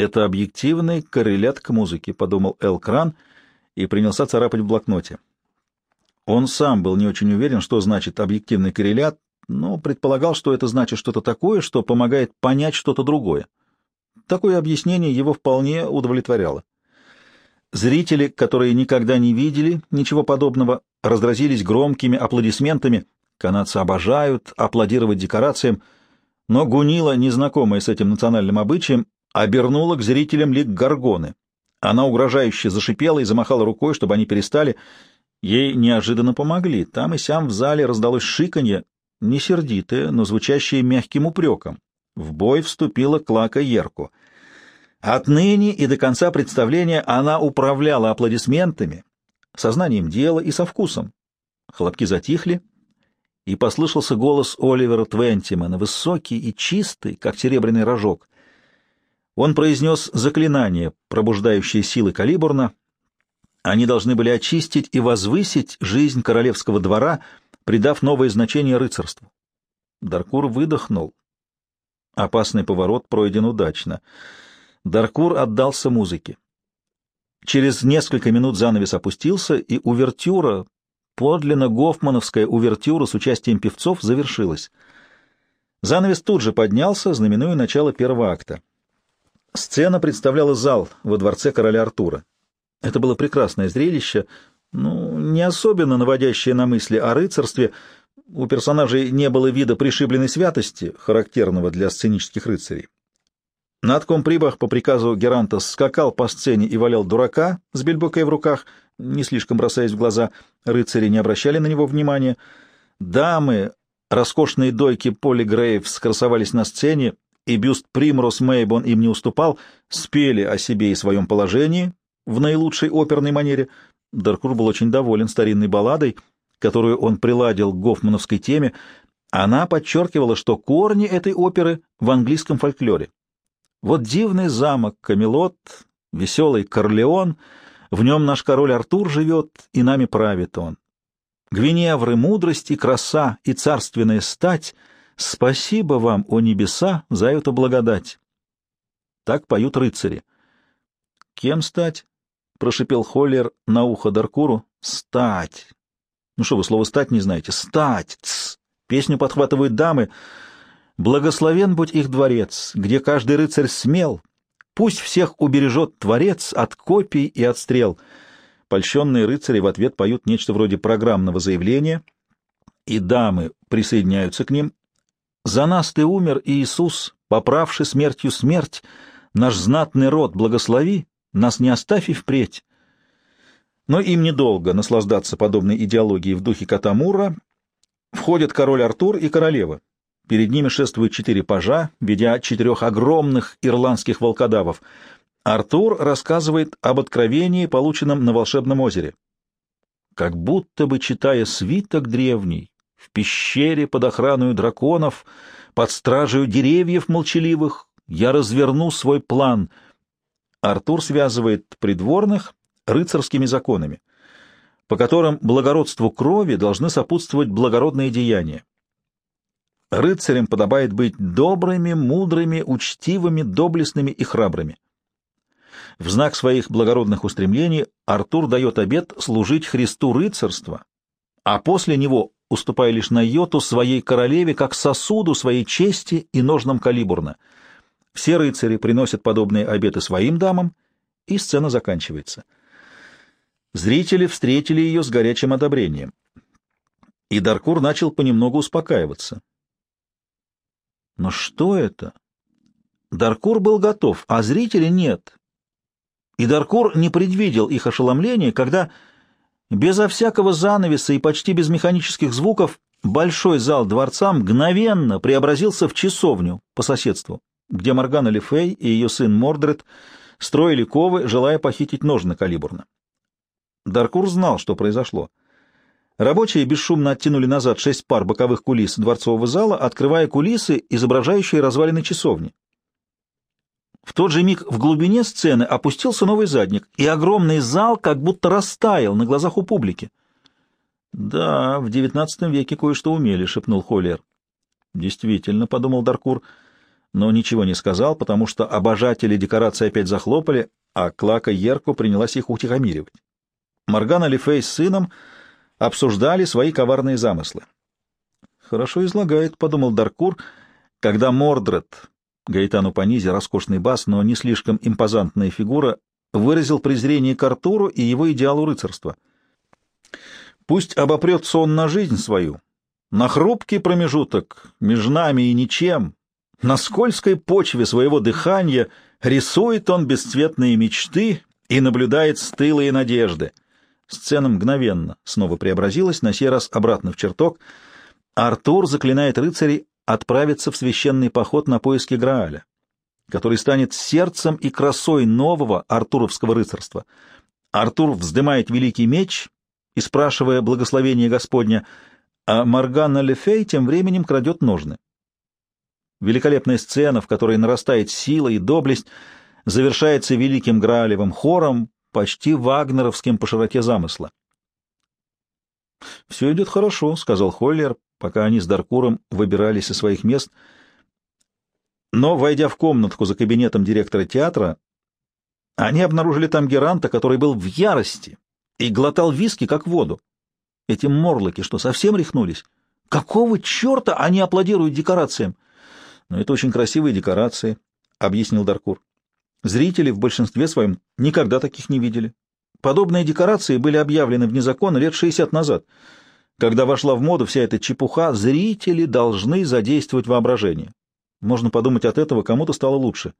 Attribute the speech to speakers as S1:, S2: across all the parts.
S1: Это объективный коррелят к музыке, подумал Эл Кран и принялся царапать в блокноте. Он сам был не очень уверен, что значит объективный коррелят, но предполагал, что это значит что-то такое, что помогает понять что-то другое. Такое объяснение его вполне удовлетворяло. Зрители, которые никогда не видели ничего подобного, разразились громкими аплодисментами. Канадцы обожают аплодировать декорациям, но Гунила, незнакомая с этим национальным обычаем, обернула к зрителям лик горгоны. Она угрожающе зашипела и замахала рукой, чтобы они перестали. Ей неожиданно помогли. Там и сям в зале раздалось шиканье, не сердитое, но звучащее мягким упреком. В бой вступила Клака Ерку. Отныне и до конца представления она управляла аплодисментами, сознанием дела и со вкусом. Хлопки затихли, и послышался голос Оливера Твентимана, высокий и чистый, как серебряный рожок. Он произнес заклинание, пробуждающее силы Калибурна. Они должны были очистить и возвысить жизнь королевского двора, придав новое значение рыцарству. Даркур выдохнул. Опасный поворот пройден удачно — Даркур отдался музыке. Через несколько минут занавес опустился, и увертюра, подлинно гофмановская увертюра с участием певцов, завершилась. Занавес тут же поднялся, знаменуя начало первого акта. Сцена представляла зал во дворце короля Артура. Это было прекрасное зрелище, ну, не особенно наводящее на мысли о рыцарстве. У персонажей не было вида пришибленной святости, характерного для сценических рыцарей. Надком Прибах по приказу Геранта скакал по сцене и валял дурака с бельбокой в руках, не слишком бросаясь в глаза, рыцари не обращали на него внимания. Дамы, роскошные дойки Поли Грейвс красовались на сцене, и бюст Примрос Мейбон им не уступал, спели о себе и своем положении в наилучшей оперной манере. Даркур был очень доволен старинной балладой, которую он приладил к гофмановской теме. Она подчеркивала, что корни этой оперы в английском фольклоре. Вот дивный замок Камелот, веселый Корлеон, в нем наш король Артур живет, и нами правит он. Гвиневры, мудрость и краса, и царственная стать, спасибо вам, о небеса, за эту благодать. Так поют рыцари. Кем стать? — прошипел Холлер на ухо Даркуру. — Стать. Ну что вы слово «стать» не знаете? Стать! Тс! Песню подхватывают дамы — Благословен будь их дворец, где каждый рыцарь смел. Пусть всех убережет Творец от копий и от стрел. Польщенные рыцари в ответ поют нечто вроде программного заявления, и дамы присоединяются к ним. «За нас ты умер, Иисус, поправший смертью смерть, наш знатный род благослови, нас не оставь и впредь». Но им недолго наслаждаться подобной идеологией в духе Катамура. Входят король Артур и королева. Перед ними шествуют четыре пажа, ведя четырех огромных ирландских волкодавов. Артур рассказывает об откровении, полученном на волшебном озере. Как будто бы читая свиток древний, в пещере под охраной драконов, под стражей деревьев молчаливых, я разверну свой план. Артур связывает придворных рыцарскими законами, по которым благородству крови должны сопутствовать благородные деяния. Рыцарям подобает быть добрыми, мудрыми, учтивыми, доблестными и храбрыми. В знак своих благородных устремлений Артур дает обет служить Христу рыцарства, а после него, уступая лишь на йоту своей королеве, как сосуду своей чести и ножнам калибурна. Все рыцари приносят подобные обеты своим дамам, и сцена заканчивается. Зрители встретили ее с горячим одобрением. И Даркур начал понемногу успокаиваться. Но что это? Даркур был готов, а зрители нет. И Даркур не предвидел их ошеломления, когда, безо всякого занавеса и почти без механических звуков, большой зал дворца мгновенно преобразился в часовню по соседству, где Моргана Лефей и ее сын Мордред строили ковы, желая похитить ножны калибурна. Даркур знал, что произошло. Рабочие бесшумно оттянули назад шесть пар боковых кулис дворцового зала, открывая кулисы, изображающие развалины часовни. В тот же миг в глубине сцены опустился новый задник, и огромный зал как будто растаял на глазах у публики. «Да, в девятнадцатом веке кое-что умели», — шепнул Холлер. «Действительно», — подумал Даркур, но ничего не сказал, потому что обожатели декорации опять захлопали, а Клака Ерко принялась их утихомиривать. Моргана Лифей с сыном обсуждали свои коварные замыслы. «Хорошо излагает», — подумал Даркур, когда Мордред, Гаэтану Панизи, роскошный бас, но не слишком импозантная фигура, выразил презрение к Артуру и его идеалу рыцарства. «Пусть обопрется он на жизнь свою, на хрупкий промежуток между нами и ничем, на скользкой почве своего дыхания рисует он бесцветные мечты и наблюдает стылые надежды». Сцена мгновенно снова преобразилась, на сей раз обратно в чертог — Артур заклинает рыцарей отправиться в священный поход на поиски Грааля, который станет сердцем и красой нового артуровского рыцарства. Артур вздымает великий меч и, спрашивая благословения Господня, а Моргана Лефей тем временем крадет ножны. Великолепная сцена, в которой нарастает сила и доблесть, завершается великим Граалевым хором, почти вагнеровским по широте замысла. «Все идет хорошо», — сказал Холлер, пока они с Даркуром выбирались из своих мест. Но, войдя в комнатку за кабинетом директора театра, они обнаружили там Геранта, который был в ярости и глотал виски, как воду. Эти морлоки что, совсем рехнулись? Какого черта они аплодируют декорациям? — Ну, это очень красивые декорации, — объяснил Даркур. Зрители в большинстве своем никогда таких не видели. Подобные декорации были объявлены вне закона лет 60 назад — когда вошла в моду вся эта чепуха, зрители должны задействовать воображение. Можно подумать, от этого кому-то стало лучше.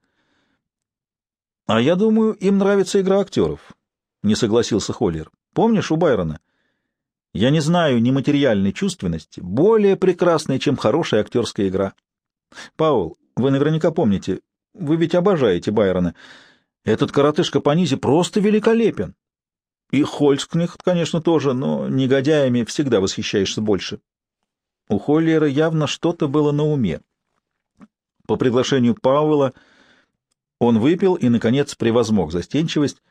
S1: — А я думаю, им нравится игра актеров, — не согласился Холлер. — Помнишь у Байрона? Я не знаю нематериальной чувственности, более прекрасной, чем хорошая актерская игра. Паул, вы наверняка помните, вы ведь обожаете Байрона. Этот коротышка по низе просто великолепен. И Хольскнехт, конечно, тоже, но негодяями всегда восхищаешься больше. У Холлера явно что-то было на уме. По приглашению Пауэлла он выпил и, наконец, превозмог застенчивость.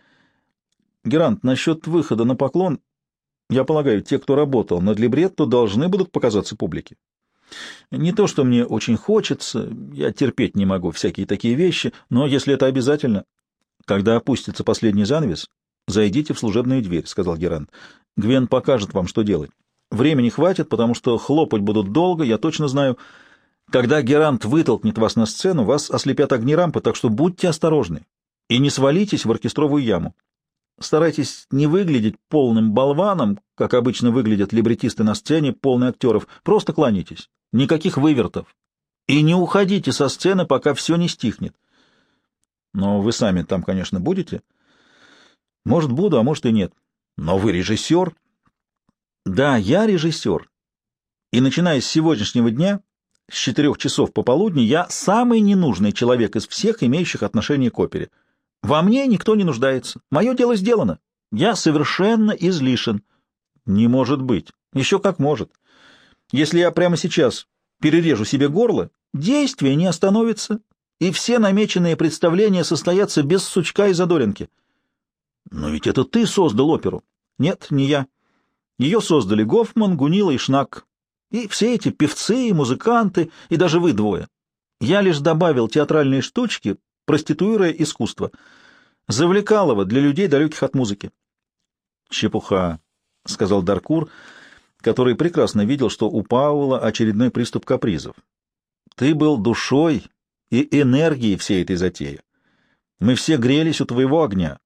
S1: Герант, насчет выхода на поклон, я полагаю, те, кто работал над либретто, должны будут показаться публике. Не то, что мне очень хочется, я терпеть не могу всякие такие вещи, но если это обязательно, когда опустится последний занавес, «Зайдите в служебную дверь», — сказал Геран. «Гвен покажет вам, что делать. Времени хватит, потому что хлопать будут долго, я точно знаю. Когда Герант вытолкнет вас на сцену, вас ослепят огни рампы, так что будьте осторожны и не свалитесь в оркестровую яму. Старайтесь не выглядеть полным болваном, как обычно выглядят либретисты на сцене, полные актеров. Просто кланяйтесь. Никаких вывертов. И не уходите со сцены, пока все не стихнет. Но вы сами там, конечно, будете?» Может, буду, а может и нет. Но вы режиссер. Да, я режиссер. И начиная с сегодняшнего дня, с четырех часов пополудни, я самый ненужный человек из всех, имеющих отношение к опере. Во мне никто не нуждается. Мое дело сделано. Я совершенно излишен. Не может быть. Еще как может. Если я прямо сейчас перережу себе горло, действие не остановится, и все намеченные представления состоятся без сучка и задоринки. Но ведь это ты создал оперу. Нет, не я. Ее создали Гофман, Гунила и Шнак. И все эти певцы и музыканты, и даже вы двое. Я лишь добавил театральные штучки, проституируя искусство. Завлекалово для людей, далеких от музыки. Чепуха, — сказал Даркур, который прекрасно видел, что у Паула очередной приступ капризов. Ты был душой и энергией всей этой затеи. Мы все грелись у твоего огня.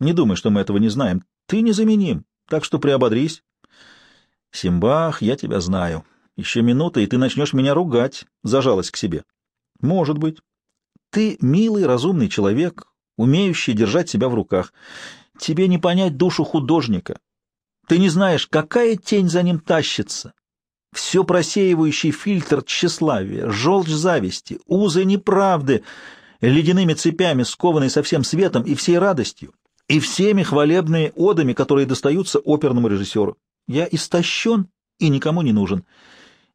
S1: Не думай, что мы этого не знаем. Ты незаменим, так что приободрись. Симбах, я тебя знаю. Еще минута, и ты начнешь меня ругать за жалость к себе. Может быть. Ты милый, разумный человек, умеющий держать себя в руках. Тебе не понять душу художника. Ты не знаешь, какая тень за ним тащится. Все просеивающий фильтр тщеславия, желчь зависти, узы неправды, ледяными цепями, скованный со всем светом и всей радостью и всеми хвалебными одами, которые достаются оперному режиссеру. Я истощен и никому не нужен.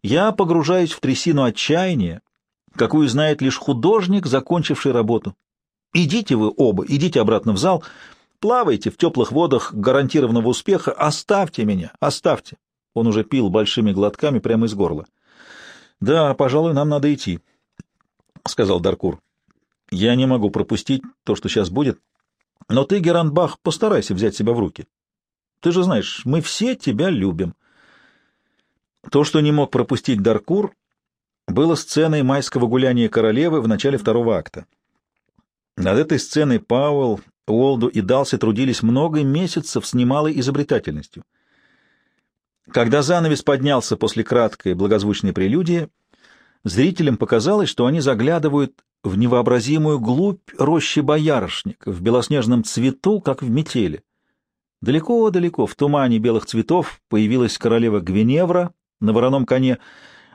S1: Я погружаюсь в трясину отчаяния, какую знает лишь художник, закончивший работу. Идите вы оба, идите обратно в зал, плавайте в теплых водах гарантированного успеха, оставьте меня, оставьте. Он уже пил большими глотками прямо из горла. Да, пожалуй, нам надо идти. — сказал Даркур. — Я не могу пропустить то, что сейчас будет. Но ты, Геранбах, постарайся взять себя в руки. Ты же знаешь, мы все тебя любим. То, что не мог пропустить Даркур, было сценой майского гуляния королевы в начале второго акта. Над этой сценой Пауэлл, Уолду и Далси трудились много месяцев с немалой изобретательностью. Когда занавес поднялся после краткой благозвучной прелюдии, зрителям показалось, что они заглядывают в невообразимую глубь рощи боярышник, в белоснежном цвету, как в метели. Далеко-далеко, в тумане белых цветов, появилась королева Гвиневра на вороном коне.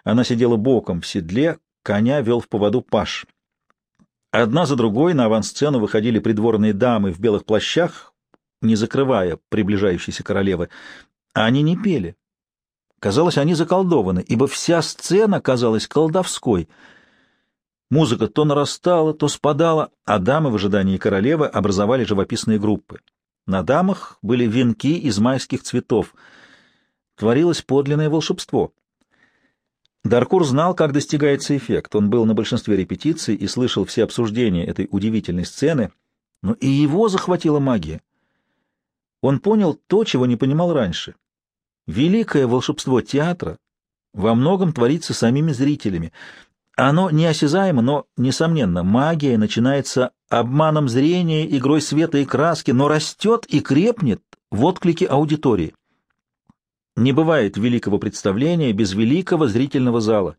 S1: Она сидела боком в седле, коня вел в поводу паш. Одна за другой на авансцену выходили придворные дамы в белых плащах, не закрывая приближающейся королевы. А они не пели. Казалось, они заколдованы, ибо вся сцена казалась колдовской. Музыка то нарастала, то спадала, а дамы в ожидании королевы образовали живописные группы. На дамах были венки из майских цветов. Творилось подлинное волшебство. Даркур знал, как достигается эффект. Он был на большинстве репетиций и слышал все обсуждения этой удивительной сцены, но и его захватила магия. Он понял то, чего не понимал раньше. Великое волшебство театра во многом творится самими зрителями. Оно неосязаемо, но, несомненно, магия начинается обманом зрения, игрой света и краски, но растет и крепнет в отклике аудитории. Не бывает великого представления без великого зрительного зала.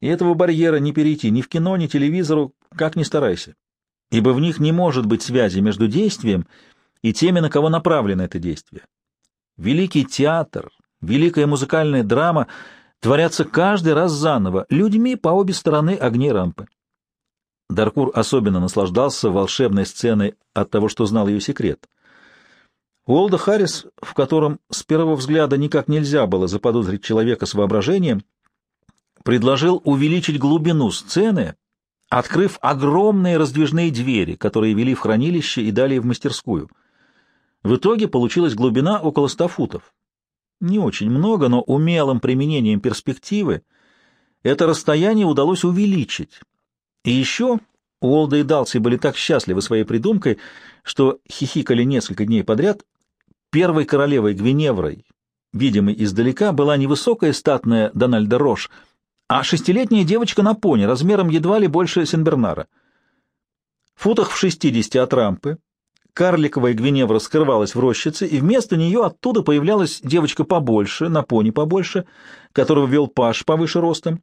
S1: И этого барьера не перейти ни в кино, ни телевизору, как ни старайся. Ибо в них не может быть связи между действием и теми, на кого направлено это действие. Великий театр, великая музыкальная драма творятся каждый раз заново, людьми по обе стороны огней рампы. Даркур особенно наслаждался волшебной сценой от того, что знал ее секрет — Уолда Харрис, в котором с первого взгляда никак нельзя было заподозрить человека с воображением, предложил увеличить глубину сцены, открыв огромные раздвижные двери, которые вели в хранилище и далее в мастерскую. В итоге получилась глубина около ста футов. Не очень много, но умелым применением перспективы это расстояние удалось увеличить. И еще Уолда и Далси были так счастливы своей придумкой, что хихикали несколько дней подряд, Первой королевой Гвиневрой, видимой издалека, была невысокая статная Дональда Рош, а шестилетняя девочка на пони, размером едва ли больше Сенбернара. В футах в шестидесяти от рампы карликовая Гвиневра скрывалась в рощице, и вместо нее оттуда появлялась девочка побольше, на пони побольше, которого вел паш повыше ростом.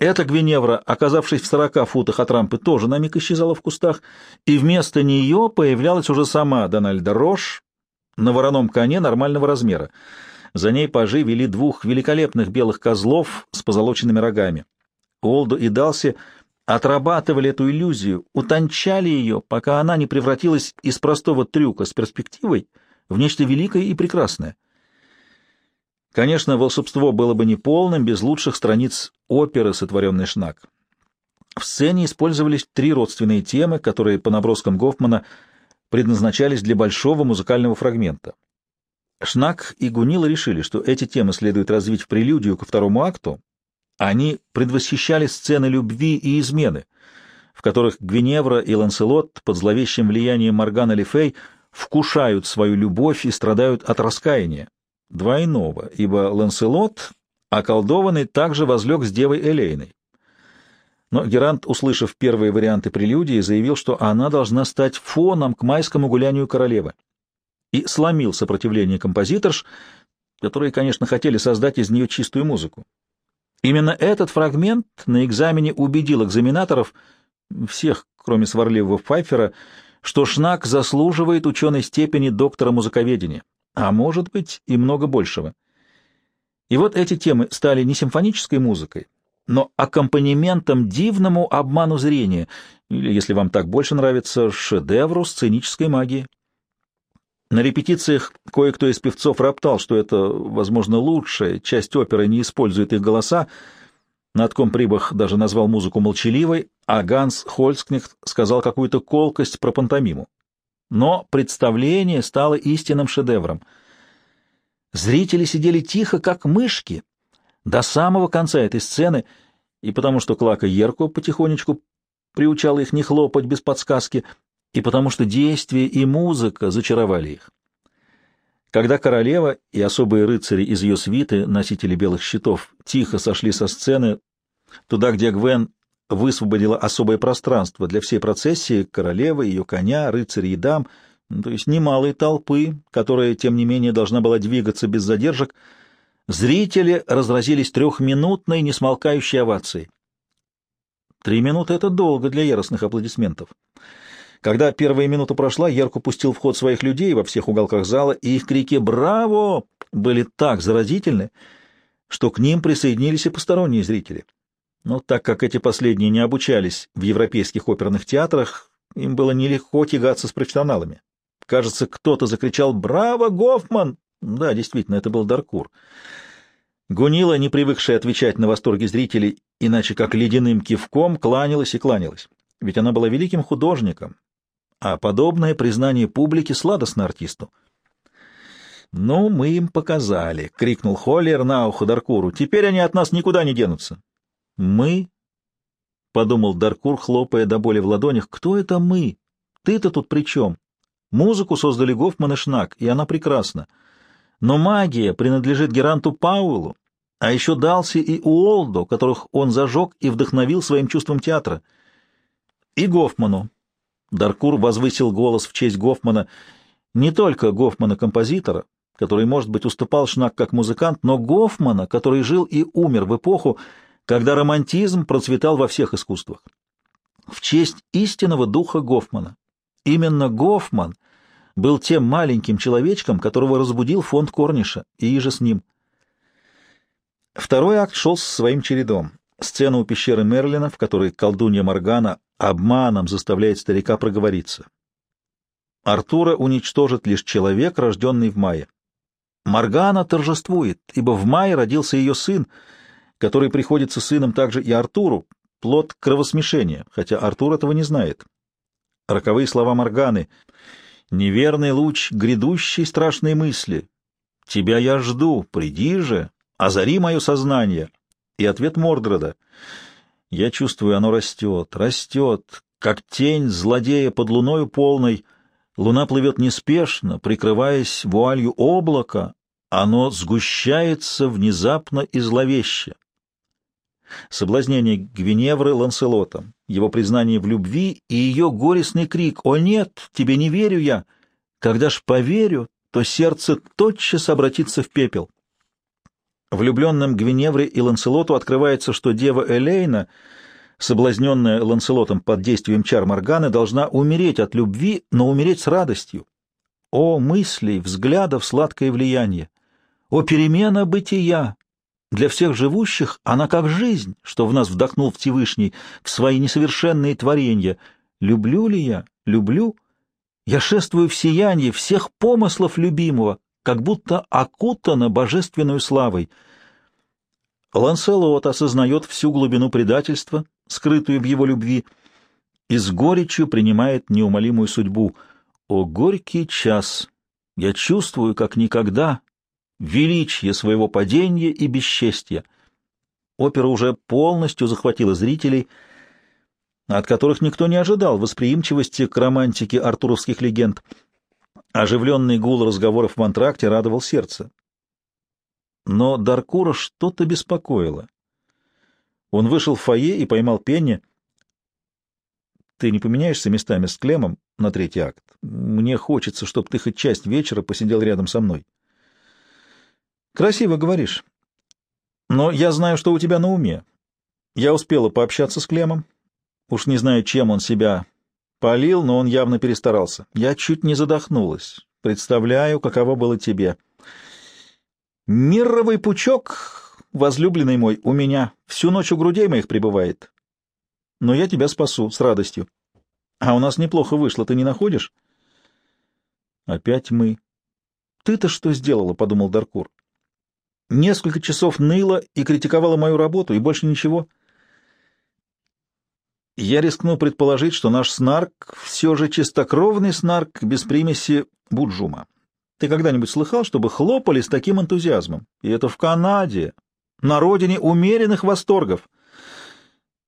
S1: Эта Гвиневра, оказавшись в сорока футах от рампы, тоже на миг исчезала в кустах, и вместо нее появлялась уже сама Дональда Рош, на вороном коне нормального размера. За ней пажи вели двух великолепных белых козлов с позолоченными рогами. Олду и Далси отрабатывали эту иллюзию, утончали ее, пока она не превратилась из простого трюка с перспективой в нечто великое и прекрасное. Конечно, волшебство было бы неполным без лучших страниц оперы, сотворенной Шнак. В сцене использовались три родственные темы, которые, по наброскам Гофмана, предназначались для большого музыкального фрагмента. Шнак и Гунила решили, что эти темы следует развить в прелюдию ко второму акту. Они предвосхищали сцены любви и измены, в которых Гвиневра и Ланселот под зловещим влиянием Моргана Лефей вкушают свою любовь и страдают от раскаяния. Двойного, ибо Ланселот, околдованный, также возлег с девой Элейной. Но Герант, услышав первые варианты прелюдии, заявил, что она должна стать фоном к майскому гулянию королевы. И сломил сопротивление композиторш, которые, конечно, хотели создать из нее чистую музыку. Именно этот фрагмент на экзамене убедил экзаменаторов, всех, кроме сварливого Пфайфера, что Шнак заслуживает ученой степени доктора музыковедения, а может быть и много большего. И вот эти темы стали не симфонической музыкой, но аккомпанементом дивному обману зрения, или, если вам так больше нравится, шедевру сценической магии. На репетициях кое-кто из певцов роптал, что это, возможно, лучшая часть оперы не использует их голоса. Натком Прибах даже назвал музыку молчаливой, а Ганс Хольскнехт сказал какую-то колкость про пантомиму. Но представление стало истинным шедевром. Зрители сидели тихо, как мышки, до самого конца этой сцены, и потому что Клака Ерко потихонечку приучала их не хлопать без подсказки, и потому что действие и музыка зачаровали их. Когда королева и особые рыцари из ее свиты, носители белых щитов, тихо сошли со сцены, туда, где Гвен высвободила особое пространство для всей процессии, королевы, ее коня, рыцарей и дам, ну, то есть немалой толпы, которая, тем не менее, должна была двигаться без задержек, зрители разразились трехминутной несмолкающей овацией. Три минуты — это долго для яростных аплодисментов. Когда первая минута прошла, Ярко пустил в ход своих людей во всех уголках зала, и их крики «Браво!» были так заразительны, что к ним присоединились и посторонние зрители. Но так как эти последние не обучались в европейских оперных театрах, им было нелегко тягаться с профессионалами. Кажется, кто-то закричал «Браво, Гофман!» Да, действительно, это был Даркур. Гунила, не привыкшая отвечать на восторги зрителей, иначе как ледяным кивком, кланялась и кланялась. Ведь она была великим художником, а подобное признание публики сладостно артисту. «Ну, мы им показали!» — крикнул Холлер на ухо Даркуру. «Теперь они от нас никуда не денутся!» «Мы?» — подумал Даркур, хлопая до боли в ладонях. «Кто это мы? Ты-то тут при чем? Музыку создали Гофман и Шнак, и она прекрасна. Но магия принадлежит Геранту Пауэлу, а еще Далси и Уолдо, которых он зажег и вдохновил своим чувством театра. И Гофману, Даркур возвысил голос в честь Гофмана, не только Гофмана-композитора, который, может быть, уступал Шнак как музыкант, но Гофмана, который жил и умер в эпоху, когда романтизм процветал во всех искусствах. В честь истинного духа Гофмана. Именно Гофман был тем маленьким человечком, которого разбудил фонд Корниша, и иже с ним. Второй акт шел своим чередом. Сцена у пещеры Мерлина, в которой колдунья Моргана обманом заставляет старика проговориться. Артура уничтожит лишь человек, рожденный в мае. Моргана торжествует, ибо в мае родился ее сын, который приходится сыном также и Артуру, плод кровосмешения, хотя Артур этого не знает. Роковые слова Морганы «Неверный луч грядущей страшной мысли. Тебя я жду, приди же, озари мое сознание». И ответ Мордреда — я чувствую, оно растет, растет, как тень злодея под луною полной. Луна плывет неспешно, прикрываясь вуалью облака, оно сгущается внезапно и зловеще. Соблазнение Гвиневры Ланселотом, его признание в любви и ее горестный крик «О нет, тебе не верю я!» Когда ж поверю, то сердце тотчас обратится в пепел. Влюбленным Гвиневре и Ланселоту открывается, что дева Элейна, соблазненная Ланселотом под действием чар Морганы, должна умереть от любви, но умереть с радостью. О мыслей, взглядов, сладкое влияние! О перемена бытия! Для всех живущих она как жизнь, что в нас вдохнул Всевышний в свои несовершенные творения. Люблю ли я? Люблю. Я шествую в сиянии всех помыслов любимого, как будто окутана божественной славой. Ланселот осознает всю глубину предательства, скрытую в его любви, и с горечью принимает неумолимую судьбу. О, горький час! Я чувствую, как никогда, величие своего падения и бесчестья. Опера уже полностью захватила зрителей, от которых никто не ожидал восприимчивости к романтике артуровских легенд — Оживленный гул разговоров в антракте радовал сердце. Но Даркура что-то беспокоило. Он вышел в фойе и поймал Пенни. «Ты не поменяешься местами с Клемом на третий акт? Мне хочется, чтобы ты хоть часть вечера посидел рядом со мной». «Красиво говоришь. Но я знаю, что у тебя на уме. Я успела пообщаться с Клемом. Уж не знаю, чем он себя Полил, но он явно перестарался. Я чуть не задохнулась. Представляю, каково было тебе. Мировый пучок, возлюбленный мой, у меня всю ночь у грудей моих пребывает. Но я тебя спасу с радостью. А у нас неплохо вышло, ты не находишь? Опять мы. Ты-то что сделала, — подумал Даркур. Несколько часов ныла и критиковала мою работу, и больше ничего. Я рискну предположить, что наш снарк все же чистокровный снарк без примеси буджума. Ты когда-нибудь слыхал, чтобы хлопали с таким энтузиазмом? И это в Канаде, на родине умеренных восторгов.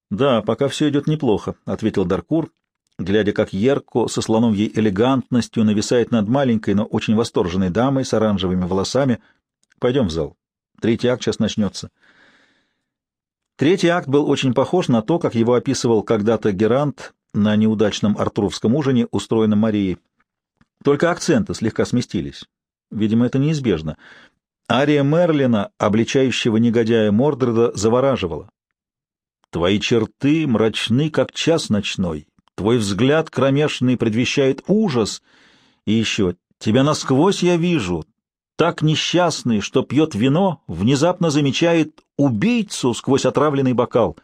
S1: Да, пока все идет неплохо, — ответил Даркур, глядя, как Ерко со слоновьей элегантностью нависает над маленькой, но очень восторженной дамой с оранжевыми волосами. Пойдем в зал. Третий акт сейчас начнется. Третий акт был очень похож на то, как его описывал когда-то Герант на неудачном артуровском ужине, устроенном Марией. Только акценты слегка сместились. Видимо, это неизбежно. Ария Мерлина, обличающего негодяя Мордреда, завораживала. «Твои черты мрачны, как час ночной, твой взгляд кромешный предвещает ужас, и еще тебя насквозь я вижу, так несчастный, что пьет вино, внезапно замечает убийцу сквозь отравленный бокал.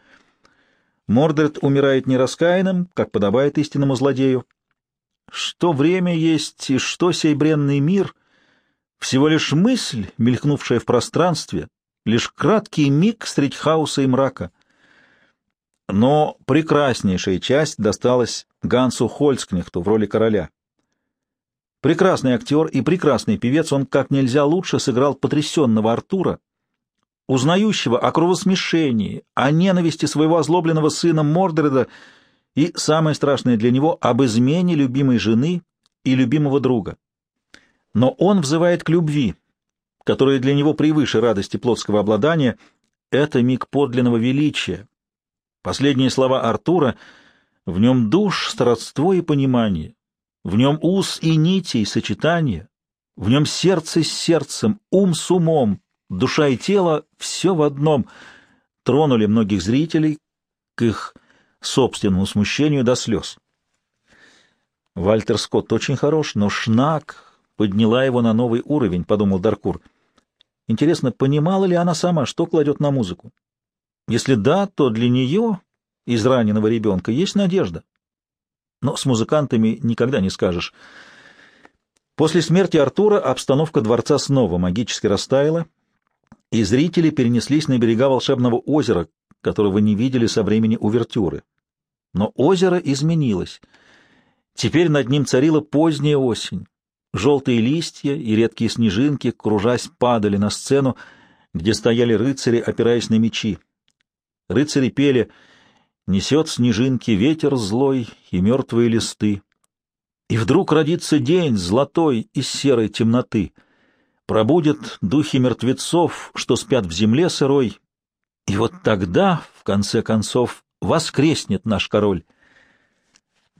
S1: Мордред умирает нераскаянным, как подобает истинному злодею. Что время есть и что сей бренный мир — всего лишь мысль, мелькнувшая в пространстве, лишь краткий миг средь хаоса и мрака. Но прекраснейшая часть досталась Гансу Хольцкнехту в роли короля. Прекрасный актер и прекрасный певец, он как нельзя лучше сыграл потрясенного Артура, узнающего о кровосмешении, о ненависти своего озлобленного сына Мордреда и, самое страшное для него, об измене любимой жены и любимого друга. Но он взывает к любви, которая для него превыше радости плотского обладания. Это миг подлинного величия. Последние слова Артура — в нем душ, сродство и понимание, в нем уз и нитей сочетание, в нем сердце с сердцем, ум с умом, душа и тело — все в одном. Тронули многих зрителей к их собственному смущению до слез. Вальтер Скотт очень хорош, но Шнак подняла его на новый уровень, — подумал Даркур. Интересно, понимала ли она сама, что кладет на музыку? Если да, то для нее, из раненого ребенка, есть надежда. Но с музыкантами никогда не скажешь. После смерти Артура обстановка дворца снова магически растаяла, и зрители перенеслись на берега волшебного озера, которого не видели со времени увертюры. Но озеро изменилось. Теперь над ним царила поздняя осень. Желтые листья и редкие снежинки, кружась, падали на сцену, где стояли рыцари, опираясь на мечи. Рыцари пели «Несет снежинки ветер злой и мертвые листы». И вдруг родится день золотой из серой темноты. Пробудет духи мертвецов, что спят в земле сырой. И вот тогда, в конце концов, воскреснет наш король.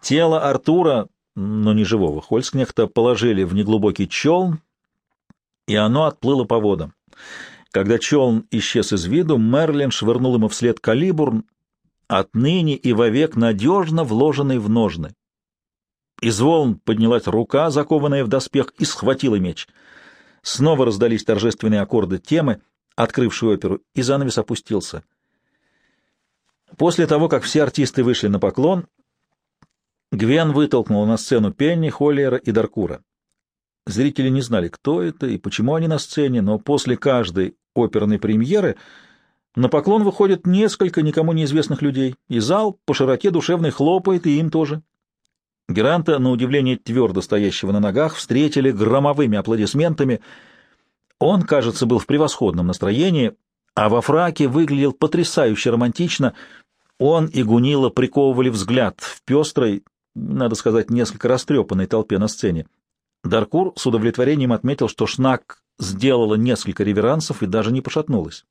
S1: Тело Артура но не живого. Хольскнехта положили в неглубокий челн, и оно отплыло по водам. Когда челн исчез из виду, Мерлин швырнул ему вслед калибурн, отныне и вовек надежно вложенный в ножны. Из волн поднялась рука, закованная в доспех, и схватила меч. Снова раздались торжественные аккорды темы, открывшей оперу, и занавес опустился. После того, как все артисты вышли на поклон, Гвен вытолкнула на сцену Пенни, Холлера и Даркура. Зрители не знали, кто это и почему они на сцене, но после каждой оперной премьеры на поклон выходит несколько никому неизвестных людей, и зал по широте душевной хлопает, и им тоже. Геранта, на удивление твердо стоящего на ногах, встретили громовыми аплодисментами. Он, кажется, был в превосходном настроении, а во фраке выглядел потрясающе романтично. Он и Гунила приковывали взгляд в пестрой, надо сказать, несколько растрепанной толпе на сцене. Даркур с удовлетворением отметил, что Шнак сделала несколько реверансов и даже не пошатнулась.